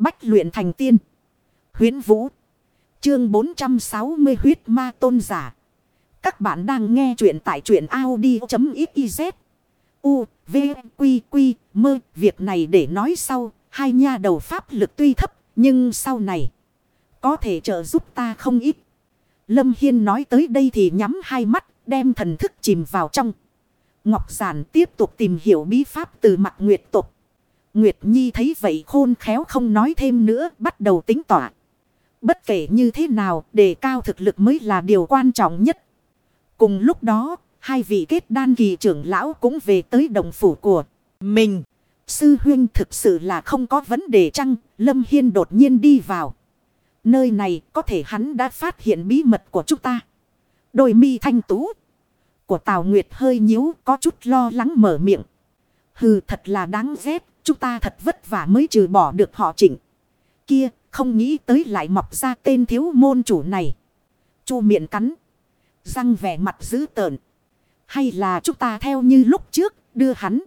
Bách luyện thành tiên. Huyến Vũ. Chương 460 huyết ma tôn giả. Các bạn đang nghe truyện tại truyện Audi.xyz. U, V, Quy, Quy, Mơ. Việc này để nói sau. Hai nha đầu pháp lực tuy thấp. Nhưng sau này. Có thể trợ giúp ta không ít. Lâm Hiên nói tới đây thì nhắm hai mắt. Đem thần thức chìm vào trong. Ngọc Giản tiếp tục tìm hiểu bí pháp từ mặt nguyệt tục. Nguyệt Nhi thấy vậy khôn khéo không nói thêm nữa, bắt đầu tính tỏa. Bất kể như thế nào, đề cao thực lực mới là điều quan trọng nhất. Cùng lúc đó, hai vị kết đan kỳ trưởng lão cũng về tới đồng phủ của mình. Sư huyên thực sự là không có vấn đề chăng, Lâm Hiên đột nhiên đi vào. Nơi này có thể hắn đã phát hiện bí mật của chúng ta. Đôi mi thanh tú của Tào Nguyệt hơi nhíu có chút lo lắng mở miệng. Hừ thật là đáng ghét, chúng ta thật vất vả mới trừ bỏ được họ chỉnh. Kia, không nghĩ tới lại mọc ra tên thiếu môn chủ này. Chu miệng cắn. Răng vẻ mặt dữ tợn. Hay là chúng ta theo như lúc trước, đưa hắn.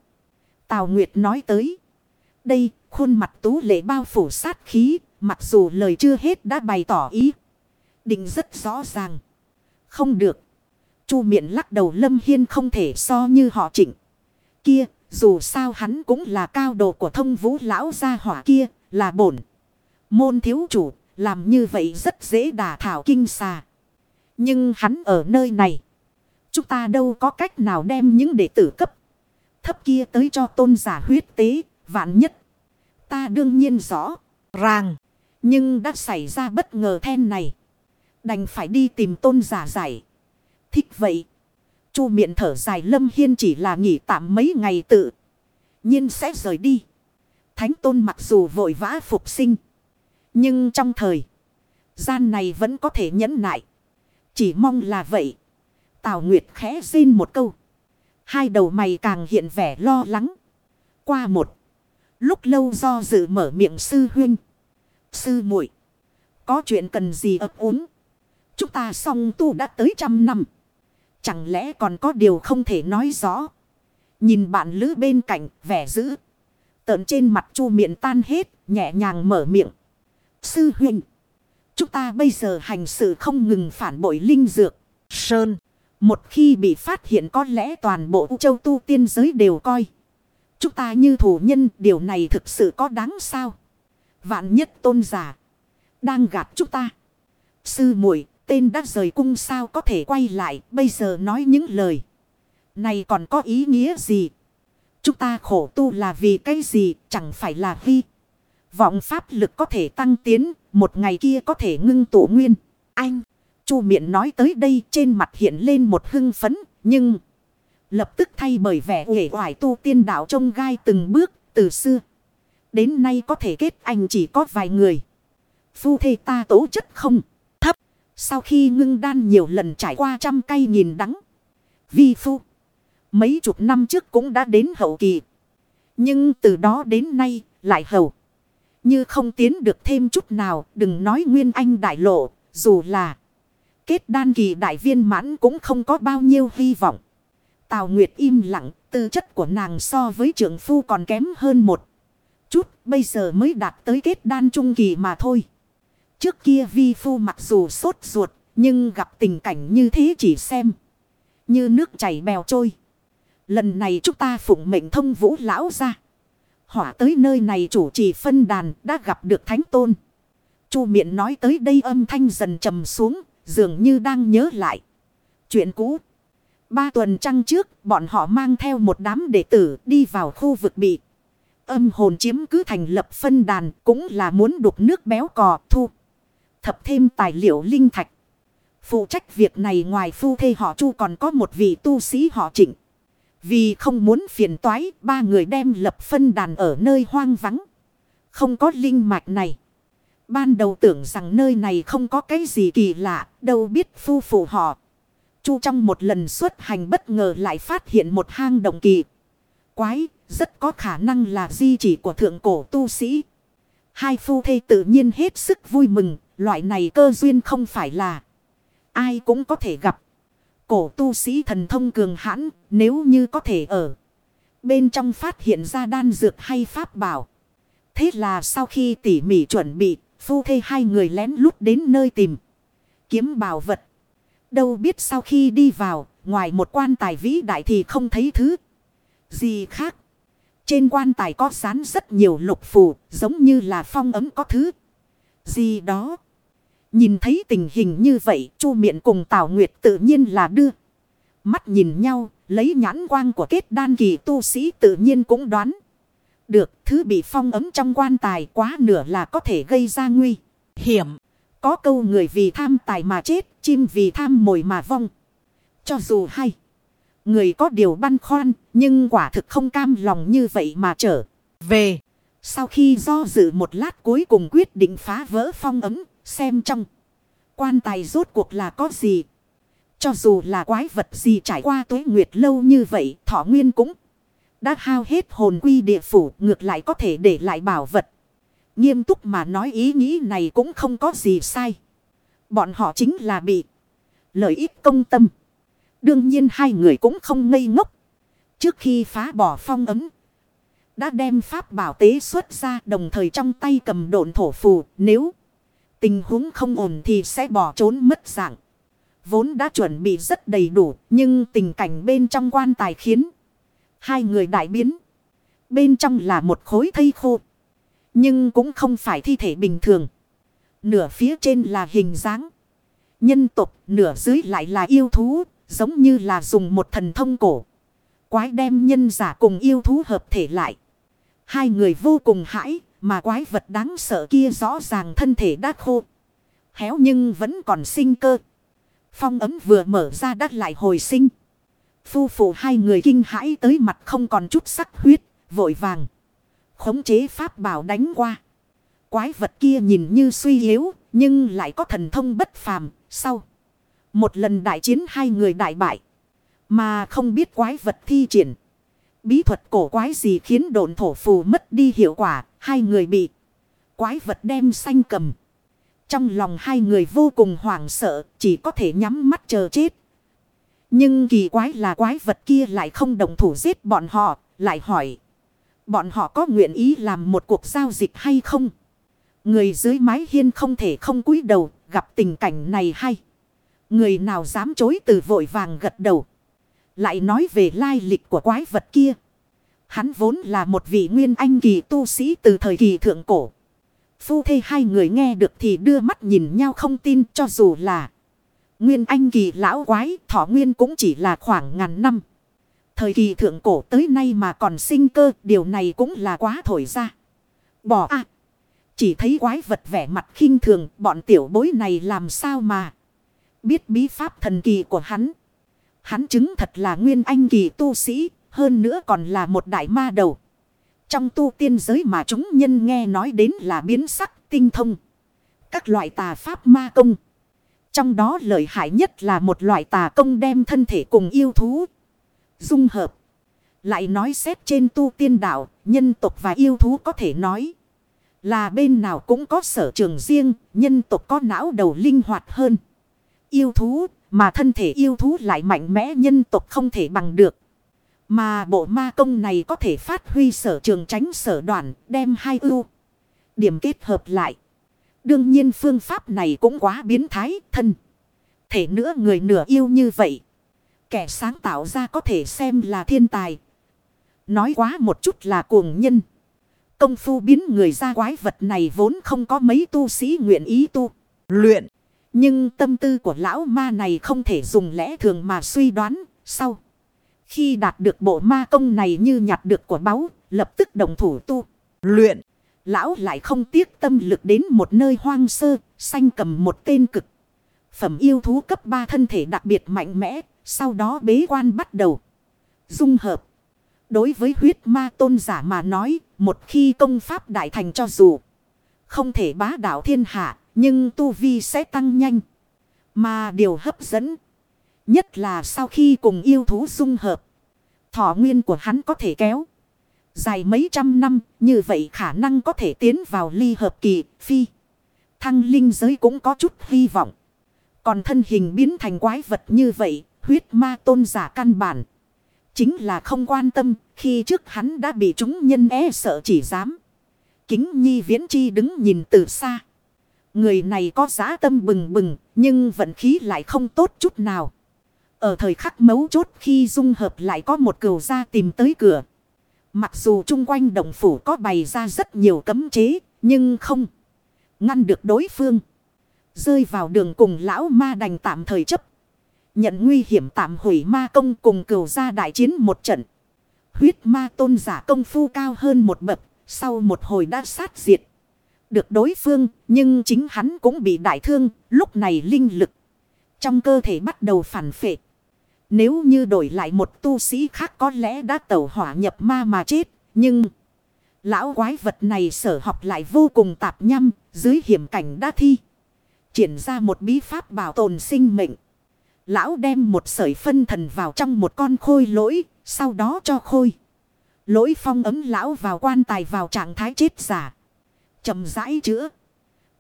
Tào Nguyệt nói tới. Đây, khuôn mặt tú lệ bao phủ sát khí, mặc dù lời chưa hết đã bày tỏ ý. Định rất rõ ràng. Không được. Chu miệng lắc đầu Lâm Hiên không thể so như họ chỉnh. Kia, dù sao hắn cũng là cao độ của thông vũ lão gia hỏa kia, là bổn. Môn thiếu chủ, làm như vậy rất dễ đả thảo kinh xà. Nhưng hắn ở nơi này. Chúng ta đâu có cách nào đem những đệ tử cấp. Thấp kia tới cho tôn giả huyết tế, vạn nhất. Ta đương nhiên rõ, ràng. Nhưng đã xảy ra bất ngờ then này. Đành phải đi tìm tôn giả giải. Thích vậy. Chu miệng thở dài Lâm Hiên chỉ là nghỉ tạm mấy ngày tự. nhiên sẽ rời đi. Thánh tôn mặc dù vội vã phục sinh. Nhưng trong thời. Gian này vẫn có thể nhẫn nại. Chỉ mong là vậy. Tào Nguyệt khẽ xin một câu. Hai đầu mày càng hiện vẻ lo lắng. Qua một. Lúc lâu do dự mở miệng sư huynh. Sư muội, Có chuyện cần gì ấp úng. Chúng ta song tu đã tới trăm năm. Chẳng lẽ còn có điều không thể nói rõ. Nhìn bạn lữ bên cạnh, vẻ dữ. Tợn trên mặt chu miệng tan hết. Nhẹ nhàng mở miệng. Sư huynh. Chúng ta bây giờ hành sự không ngừng phản bội linh dược. Sơn. Một khi bị phát hiện có lẽ toàn bộ châu tu tiên giới đều coi. Chúng ta như thủ nhân, điều này thực sự có đáng sao. Vạn nhất tôn giả. Đang gạt chúng ta. Sư muội tên đã rời cung sao có thể quay lại bây giờ nói những lời. Này còn có ý nghĩa gì? Chúng ta khổ tu là vì cái gì chẳng phải là vi. Vọng pháp lực có thể tăng tiến, một ngày kia có thể ngưng tụ nguyên. Anh, chu miệng nói tới đây trên mặt hiện lên một hưng phấn, nhưng... Lập tức thay bởi vẻ uể oải tu tiên đạo trông gai từng bước, từ xưa. Đến nay có thể kết anh chỉ có vài người. Phu thê ta tố chất không? Sau khi ngưng đan nhiều lần trải qua trăm cây nghìn đắng. Vi phu. Mấy chục năm trước cũng đã đến hậu kỳ. Nhưng từ đó đến nay lại hầu, Như không tiến được thêm chút nào. Đừng nói nguyên anh đại lộ. Dù là kết đan kỳ đại viên mãn cũng không có bao nhiêu hy vọng. Tào Nguyệt im lặng. Tư chất của nàng so với trưởng phu còn kém hơn một chút. Bây giờ mới đạt tới kết đan trung kỳ mà thôi. Trước kia vi phu mặc dù sốt ruột, nhưng gặp tình cảnh như thế chỉ xem. Như nước chảy bèo trôi. Lần này chúng ta phụng mệnh thông vũ lão ra. Hỏa tới nơi này chủ trì phân đàn đã gặp được thánh tôn. Chu miệng nói tới đây âm thanh dần trầm xuống, dường như đang nhớ lại. Chuyện cũ. Ba tuần trăng trước, bọn họ mang theo một đám đệ tử đi vào khu vực bị. Âm hồn chiếm cứ thành lập phân đàn cũng là muốn đục nước béo cò thu thập thêm tài liệu linh thạch. Phụ trách việc này ngoài phu thê họ chu còn có một vị tu sĩ họ trịnh. Vì không muốn phiền toái, ba người đem lập phân đàn ở nơi hoang vắng. Không có linh mạch này. Ban đầu tưởng rằng nơi này không có cái gì kỳ lạ, đâu biết phu phụ họ. Chu trong một lần xuất hành bất ngờ lại phát hiện một hang động kỳ. Quái, rất có khả năng là di chỉ của thượng cổ tu sĩ. Hai phu thê tự nhiên hết sức vui mừng, Loại này cơ duyên không phải là ai cũng có thể gặp. Cổ tu sĩ thần thông cường hãn nếu như có thể ở. Bên trong phát hiện ra đan dược hay pháp bảo. Thế là sau khi tỉ mỉ chuẩn bị, phu thê hai người lén lút đến nơi tìm. Kiếm bảo vật. Đâu biết sau khi đi vào, ngoài một quan tài vĩ đại thì không thấy thứ gì khác. Trên quan tài có dán rất nhiều lục phù, giống như là phong ấm có thứ gì đó. Nhìn thấy tình hình như vậy, Chu Miện cùng Tào Nguyệt tự nhiên là đưa. Mắt nhìn nhau, lấy nhãn quang của kết đan kỳ tu sĩ tự nhiên cũng đoán. Được, thứ bị phong ấm trong quan tài quá nửa là có thể gây ra nguy hiểm. Có câu người vì tham tài mà chết, chim vì tham mồi mà vong. Cho dù hay, người có điều băn khoăn, nhưng quả thực không cam lòng như vậy mà trở về. Sau khi do dự một lát cuối cùng quyết định phá vỡ phong ấm, xem trong quan tài rốt cuộc là có gì. Cho dù là quái vật gì trải qua tuế nguyệt lâu như vậy, thọ nguyên cũng đã hao hết hồn quy địa phủ, ngược lại có thể để lại bảo vật. Nghiêm túc mà nói ý nghĩ này cũng không có gì sai. Bọn họ chính là bị lợi ích công tâm. Đương nhiên hai người cũng không ngây ngốc. Trước khi phá bỏ phong ấm, đã đem pháp bảo tế xuất ra đồng thời trong tay cầm độn thổ phù. Nếu tình huống không ổn thì sẽ bỏ trốn mất dạng. Vốn đã chuẩn bị rất đầy đủ, nhưng tình cảnh bên trong quan tài khiến hai người đại biến. Bên trong là một khối thây khô. Nhưng cũng không phải thi thể bình thường. Nửa phía trên là hình dáng. Nhân tục nửa dưới lại là yêu thú. Giống như là dùng một thần thông cổ. Quái đem nhân giả cùng yêu thú hợp thể lại. Hai người vô cùng hãi. Mà quái vật đáng sợ kia rõ ràng thân thể đã khô. Héo nhưng vẫn còn sinh cơ. Phong ấm vừa mở ra đắt lại hồi sinh. Phu phụ hai người kinh hãi tới mặt không còn chút sắc huyết, vội vàng. Khống chế pháp bảo đánh qua. Quái vật kia nhìn như suy yếu, nhưng lại có thần thông bất phàm. Sau một lần đại chiến hai người đại bại. Mà không biết quái vật thi triển. Bí thuật cổ quái gì khiến độn thổ phù mất đi hiệu quả. Hai người bị quái vật đem xanh cầm. Trong lòng hai người vô cùng hoảng sợ. Chỉ có thể nhắm mắt chờ chết. Nhưng kỳ quái là quái vật kia lại không đồng thủ giết bọn họ. Lại hỏi. Bọn họ có nguyện ý làm một cuộc giao dịch hay không? Người dưới mái hiên không thể không cúi đầu. Gặp tình cảnh này hay. Người nào dám chối từ vội vàng gật đầu. Lại nói về lai lịch của quái vật kia. Hắn vốn là một vị nguyên anh kỳ tu sĩ từ thời kỳ thượng cổ. Phu thê hai người nghe được thì đưa mắt nhìn nhau không tin cho dù là. Nguyên anh kỳ lão quái thọ nguyên cũng chỉ là khoảng ngàn năm. Thời kỳ thượng cổ tới nay mà còn sinh cơ, điều này cũng là quá thổi ra. Bỏ à. Chỉ thấy quái vật vẻ mặt khinh thường, bọn tiểu bối này làm sao mà. Biết bí pháp thần kỳ của hắn. Hắn chứng thật là nguyên anh kỳ tu sĩ. Hơn nữa còn là một đại ma đầu. Trong tu tiên giới mà chúng nhân nghe nói đến là biến sắc tinh thông. Các loại tà pháp ma công. Trong đó lợi hại nhất là một loại tà công đem thân thể cùng yêu thú. Dung hợp. Lại nói xét trên tu tiên đạo, nhân tộc và yêu thú có thể nói. Là bên nào cũng có sở trường riêng, nhân tộc có não đầu linh hoạt hơn. Yêu thú, mà thân thể yêu thú lại mạnh mẽ nhân tộc không thể bằng được. Mà bộ ma công này có thể phát huy sở trường tránh sở đoàn, đem hai ưu. Điểm kết hợp lại. Đương nhiên phương pháp này cũng quá biến thái thân. Thể nữa người nửa yêu như vậy. Kẻ sáng tạo ra có thể xem là thiên tài. Nói quá một chút là cuồng nhân. Công phu biến người ra quái vật này vốn không có mấy tu sĩ nguyện ý tu. Luyện. Nhưng tâm tư của lão ma này không thể dùng lẽ thường mà suy đoán. Sau. Khi đạt được bộ ma công này như nhặt được của báu. Lập tức đồng thủ tu. Luyện. Lão lại không tiếc tâm lực đến một nơi hoang sơ, xanh cầm một tên cực. Phẩm yêu thú cấp 3 thân thể đặc biệt mạnh mẽ, sau đó bế quan bắt đầu. Dung hợp. Đối với huyết ma tôn giả mà nói, một khi công pháp đại thành cho dù không thể bá đạo thiên hạ, nhưng tu vi sẽ tăng nhanh. Mà điều hấp dẫn nhất là sau khi cùng yêu thú dung hợp, thọ nguyên của hắn có thể kéo. Dài mấy trăm năm, như vậy khả năng có thể tiến vào ly hợp kỳ, phi. Thăng linh giới cũng có chút hy vọng. Còn thân hình biến thành quái vật như vậy, huyết ma tôn giả căn bản. Chính là không quan tâm, khi trước hắn đã bị chúng nhân e sợ chỉ dám. kính nhi viễn chi đứng nhìn từ xa. Người này có giá tâm bừng bừng, nhưng vận khí lại không tốt chút nào. Ở thời khắc mấu chốt khi dung hợp lại có một cừu gia tìm tới cửa. Mặc dù chung quanh đồng phủ có bày ra rất nhiều cấm chế, nhưng không ngăn được đối phương. Rơi vào đường cùng lão ma đành tạm thời chấp. Nhận nguy hiểm tạm hủy ma công cùng cừu gia đại chiến một trận. Huyết ma tôn giả công phu cao hơn một bậc, sau một hồi đã sát diệt. Được đối phương, nhưng chính hắn cũng bị đại thương, lúc này linh lực. Trong cơ thể bắt đầu phản phệ. Nếu như đổi lại một tu sĩ khác có lẽ đã tẩu hỏa nhập ma mà chết. Nhưng lão quái vật này sở học lại vô cùng tạp nhăm dưới hiểm cảnh đã thi. Triển ra một bí pháp bảo tồn sinh mệnh. Lão đem một sợi phân thần vào trong một con khôi lỗi. Sau đó cho khôi. Lỗi phong ấm lão vào quan tài vào trạng thái chết giả chậm rãi chữa.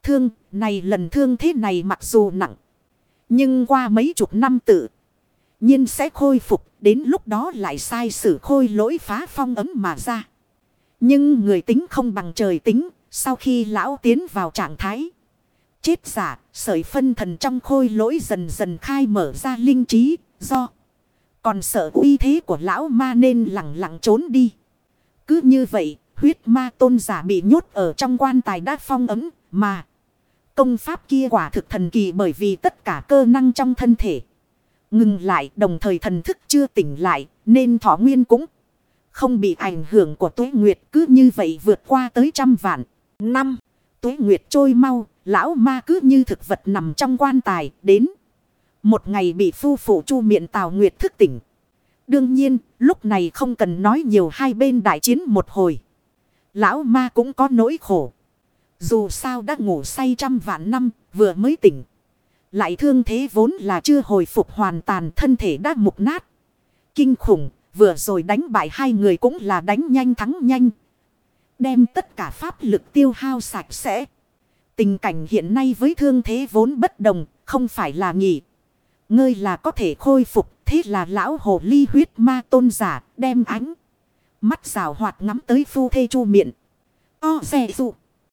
Thương này lần thương thế này mặc dù nặng. Nhưng qua mấy chục năm tự nhiên sẽ khôi phục, đến lúc đó lại sai sử khôi lỗi phá phong ấm mà ra. Nhưng người tính không bằng trời tính, sau khi lão tiến vào trạng thái chết giả, sợi phân thần trong khôi lỗi dần dần khai mở ra linh trí, do còn sợ uy thế của lão ma nên lặng lặng trốn đi. Cứ như vậy, huyết ma tôn giả bị nhốt ở trong quan tài đã phong ấm, mà công pháp kia quả thực thần kỳ bởi vì tất cả cơ năng trong thân thể. Ngừng lại đồng thời thần thức chưa tỉnh lại nên thọ nguyên cũng không bị ảnh hưởng của tuế nguyệt cứ như vậy vượt qua tới trăm vạn. Năm, tuế nguyệt trôi mau, lão ma cứ như thực vật nằm trong quan tài đến. Một ngày bị phu phụ chu miệng tào nguyệt thức tỉnh. Đương nhiên, lúc này không cần nói nhiều hai bên đại chiến một hồi. Lão ma cũng có nỗi khổ. Dù sao đã ngủ say trăm vạn năm, vừa mới tỉnh. Lại thương thế vốn là chưa hồi phục hoàn toàn thân thể đã mục nát. Kinh khủng, vừa rồi đánh bại hai người cũng là đánh nhanh thắng nhanh. Đem tất cả pháp lực tiêu hao sạch sẽ. Tình cảnh hiện nay với thương thế vốn bất đồng, không phải là nghỉ. ngươi là có thể khôi phục, thế là lão hồ ly huyết ma tôn giả đem ánh. Mắt rào hoạt ngắm tới phu thê chu miệng. O xe dụ.